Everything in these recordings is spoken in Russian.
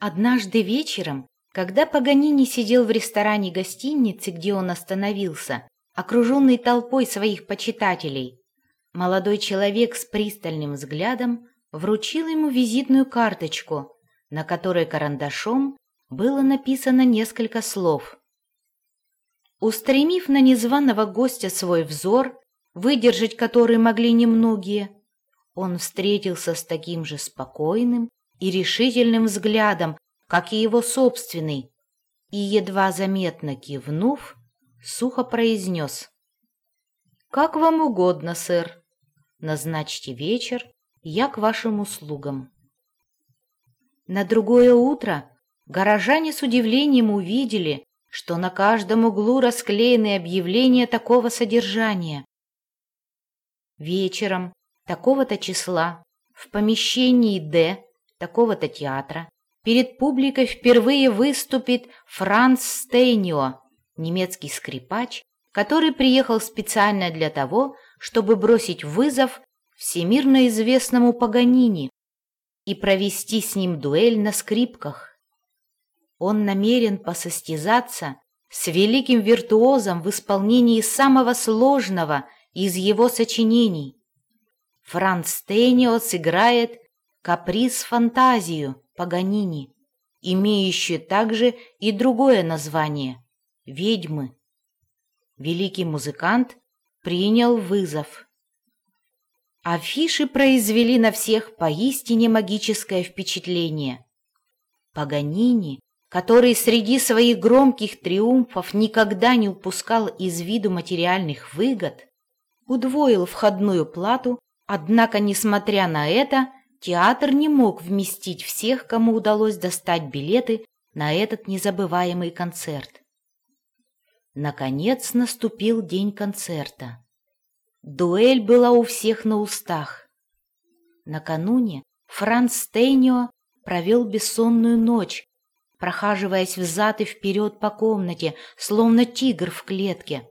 Однажды вечером, когда Паганини сидел в ресторане гостиницы, где он остановился, окруженный толпой своих почитателей, молодой человек с пристальным взглядом вручил ему визитную карточку, на которой карандашом было написано несколько слов. Устремив на незваного гостя свой взор, выдержать который могли немногие, он встретился с таким же спокойным и решительным взглядом, как и его собственный, и, едва заметно кивнув, сухо произнес. «Как вам угодно, сэр. Назначьте вечер, я к вашим услугам». На другое утро горожане с удивлением увидели, что на каждом углу расклеены объявления такого содержания. Вечером такого-то числа в помещении «Д» такого-то театра перед публикой впервые выступит Франц Стейнио, немецкий скрипач, который приехал специально для того, чтобы бросить вызов всемирно известному Паганини и провести с ним дуэль на скрипках. Он намерен посостязаться с великим виртуозом в исполнении самого сложного из его сочинений. Франц Стейнио сыграет каприз-фантазию Паганини, имеющую также и другое название — «Ведьмы». Великий музыкант принял вызов. Афиши произвели на всех поистине магическое впечатление. Паганини, который среди своих громких триумфов никогда не упускал из виду материальных выгод, удвоил входную плату, однако, несмотря на это, Театр не мог вместить всех, кому удалось достать билеты на этот незабываемый концерт. Наконец наступил день концерта. Дуэль была у всех на устах. Накануне Франц Стейнио провел бессонную ночь, прохаживаясь взад и вперед по комнате, словно тигр в клетке.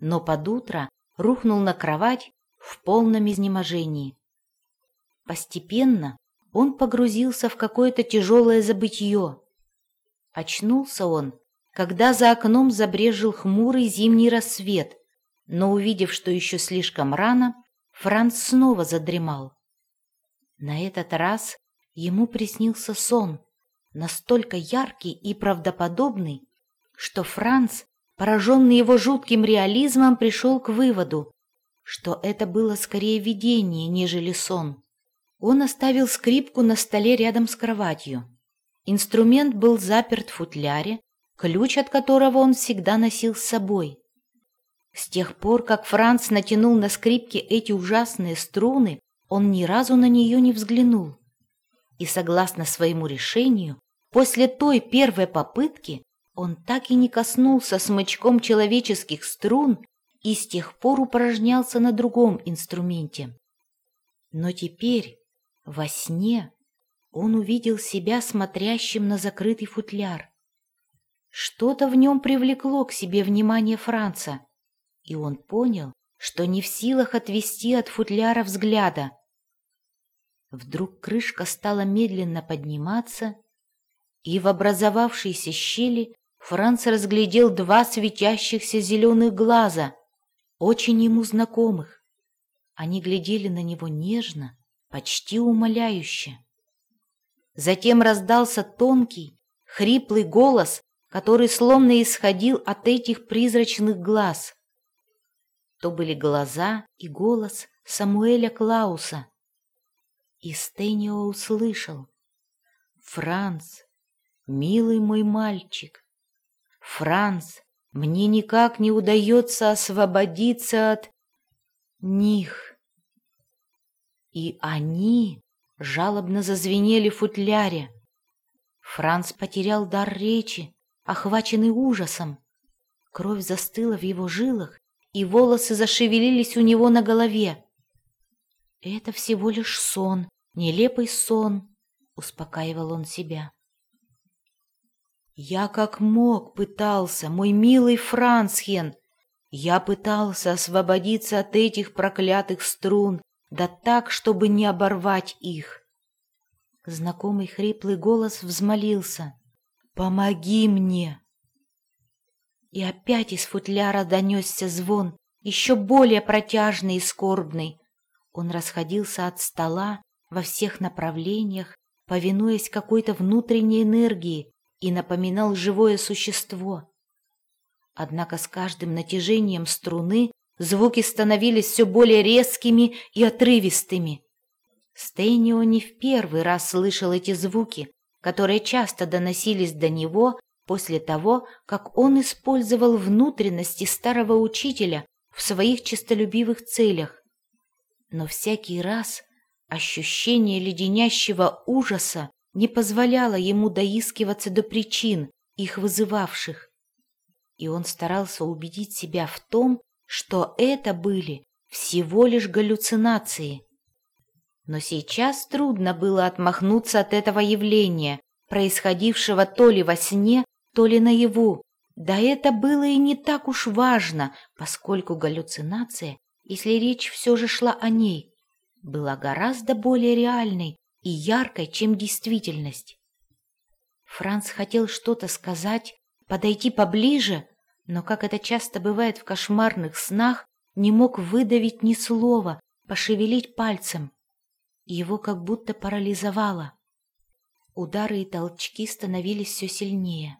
Но под утро рухнул на кровать в полном изнеможении. Постепенно он погрузился в какое-то тяжелое забытье. Очнулся он, когда за окном забрежил хмурый зимний рассвет, но, увидев, что еще слишком рано, Франц снова задремал. На этот раз ему приснился сон, настолько яркий и правдоподобный, что Франц, пораженный его жутким реализмом, пришел к выводу, что это было скорее видение, нежели сон. Он оставил скрипку на столе рядом с кроватью. Инструмент был заперт в футляре, ключ от которого он всегда носил с собой. С тех пор, как Франц натянул на скрипке эти ужасные струны, он ни разу на нее не взглянул. И, согласно своему решению, после той первой попытки он так и не коснулся смычком человеческих струн и с тех пор упражнялся на другом инструменте. Но теперь, во сне он увидел себя смотрящим на закрытый футляр. Что-то в нем привлекло к себе внимание Франца, и он понял, что не в силах отвести от футляра взгляда. Вдруг крышка стала медленно подниматься, и в образовавшейся щели Франц разглядел два светящихся зеленых глаза, очень ему знакомых. Они глядели на него нежно, почти умоляюще. Затем раздался тонкий, хриплый голос, который словно исходил от этих призрачных глаз. То были глаза и голос Самуэля Клауса. И Стенио услышал. «Франц, милый мой мальчик, Франц, мне никак не удается освободиться от них». И они жалобно зазвенели в футляре. Франц потерял дар речи, охваченный ужасом. Кровь застыла в его жилах, и волосы зашевелились у него на голове. «Это всего лишь сон, нелепый сон», — успокаивал он себя. «Я как мог пытался, мой милый Францхен, я пытался освободиться от этих проклятых струн, да так, чтобы не оборвать их. Знакомый хриплый голос взмолился. «Помоги мне!» И опять из футляра донесся звон, еще более протяжный и скорбный. Он расходился от стола во всех направлениях, повинуясь какой-то внутренней энергии, и напоминал живое существо. Однако с каждым натяжением струны звуки становились все более резкими и отрывистыми. Стейнио не в первый раз слышал эти звуки, которые часто доносились до него после того, как он использовал внутренности старого учителя в своих честолюбивых целях. Но всякий раз ощущение леденящего ужаса не позволяло ему доискиваться до причин, их вызывавших. И он старался убедить себя в том, что это были всего лишь галлюцинации. Но сейчас трудно было отмахнуться от этого явления, происходившего то ли во сне, то ли наяву. Да это было и не так уж важно, поскольку галлюцинация, если речь все же шла о ней, была гораздо более реальной и яркой, чем действительность. Франц хотел что-то сказать, подойти поближе, но, как это часто бывает в кошмарных снах, не мог выдавить ни слова, пошевелить пальцем. Его как будто парализовало. Удары и толчки становились все сильнее.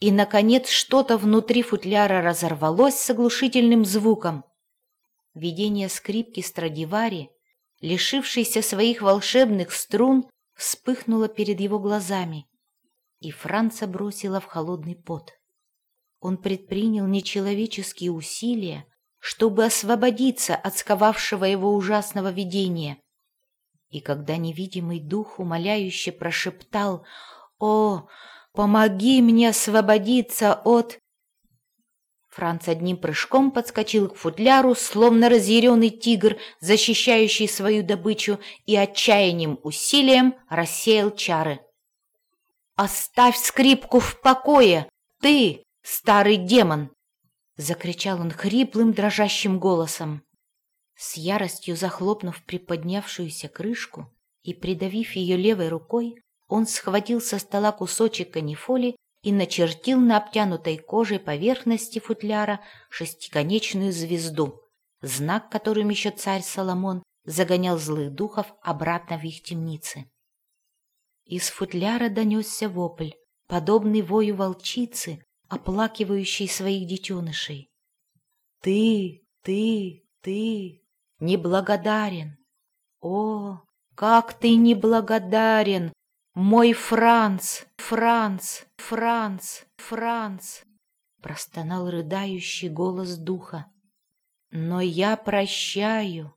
И, наконец, что-то внутри футляра разорвалось с оглушительным звуком. Видение скрипки Страдивари лишившийся своих волшебных струн, вспыхнула перед его глазами, и Франца бросила в холодный пот. Он предпринял нечеловеческие усилия, чтобы освободиться от сковавшего его ужасного видения. И когда невидимый дух умоляюще прошептал «О, помоги мне освободиться от...» Франц одним прыжком подскочил к футляру, словно разъяренный тигр, защищающий свою добычу, и отчаянным усилием рассеял чары. «Оставь скрипку в покое, ты, старый демон!» — закричал он хриплым, дрожащим голосом. С яростью захлопнув приподнявшуюся крышку и придавив ее левой рукой, он схватил со стола кусочек канифоли и начертил на обтянутой кожей поверхности футляра шестиконечную звезду, знак, которым еще царь Соломон загонял злых духов обратно в их темницы. Из футляра донесся вопль, подобный вою волчицы, оплакивающей своих детенышей. «Ты, ты, ты неблагодарен! О, как ты неблагодарен, «Мой Франц! Франц! Франц! Франц!» Простонал рыдающий голос духа. «Но я прощаю,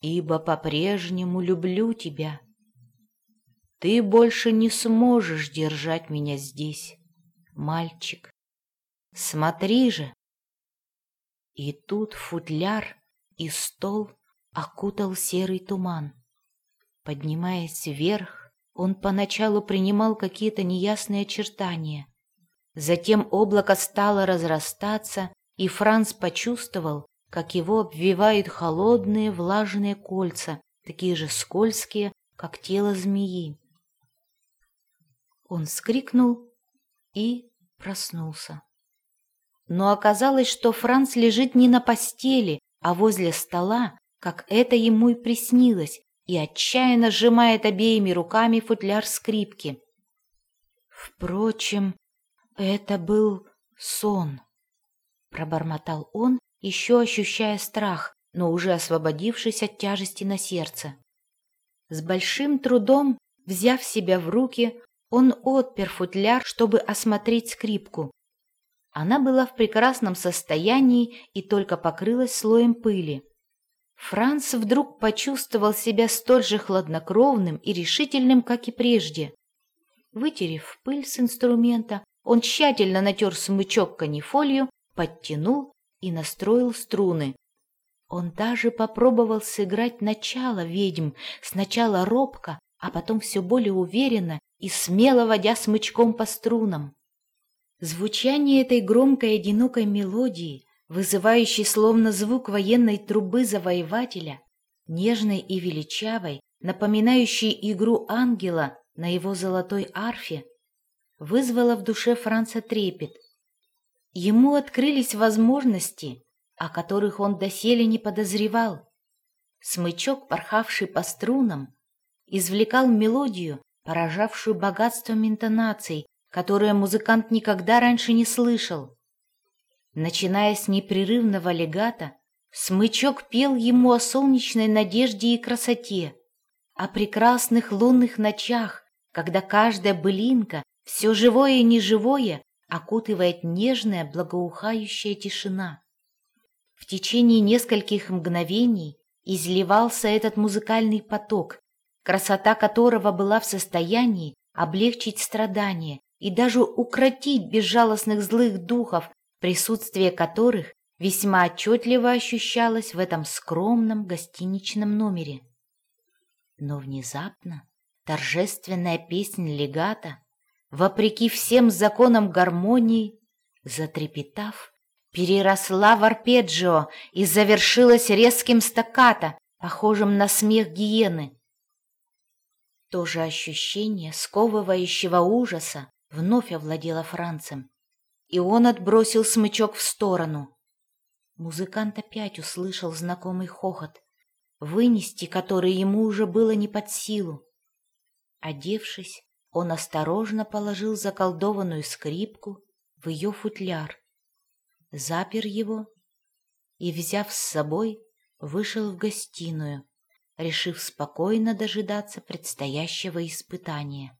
ибо по-прежнему люблю тебя. Ты больше не сможешь держать меня здесь, мальчик. Смотри же!» И тут футляр и стол окутал серый туман. Поднимаясь вверх, он поначалу принимал какие-то неясные очертания. Затем облако стало разрастаться, и Франц почувствовал, как его обвивают холодные влажные кольца, такие же скользкие, как тело змеи. Он вскрикнул и проснулся. Но оказалось, что Франц лежит не на постели, а возле стола, как это ему и приснилось, и отчаянно сжимает обеими руками футляр скрипки. Впрочем, это был сон, пробормотал он, еще ощущая страх, но уже освободившись от тяжести на сердце. С большим трудом, взяв себя в руки, он отпер футляр, чтобы осмотреть скрипку. Она была в прекрасном состоянии и только покрылась слоем пыли. Франц вдруг почувствовал себя столь же хладнокровным и решительным, как и прежде. Вытерев пыль с инструмента, он тщательно натер смычок канифолью, подтянул и настроил струны. Он даже попробовал сыграть начало ведьм, сначала робко, а потом все более уверенно и смело водя смычком по струнам. Звучание этой громкой одинокой мелодии вызывающий словно звук военной трубы завоевателя, нежной и величавой, напоминающий игру ангела на его золотой арфе, вызвало в душе Франца трепет. Ему открылись возможности, о которых он доселе не подозревал. Смычок, порхавший по струнам, извлекал мелодию, поражавшую богатством интонаций, которые музыкант никогда раньше не слышал. Начиная с непрерывного легата, смычок пел ему о солнечной надежде и красоте, о прекрасных лунных ночах, когда каждая былинка, все живое и неживое, окутывает нежная благоухающая тишина. В течение нескольких мгновений изливался этот музыкальный поток, красота которого была в состоянии облегчить страдания и даже укротить безжалостных злых духов, присутствие которых весьма отчетливо ощущалось в этом скромном гостиничном номере. Но внезапно торжественная песнь легата, вопреки всем законам гармонии, затрепетав, переросла в арпеджио и завершилась резким стаккато, похожим на смех гиены. То же ощущение сковывающего ужаса вновь овладело Францем, и он отбросил смычок в сторону. Музыкант опять услышал знакомый хохот, вынести который ему уже было не под силу. Одевшись, он осторожно положил заколдованную скрипку в ее футляр, запер его и, взяв с собой, вышел в гостиную, решив спокойно дожидаться предстоящего испытания.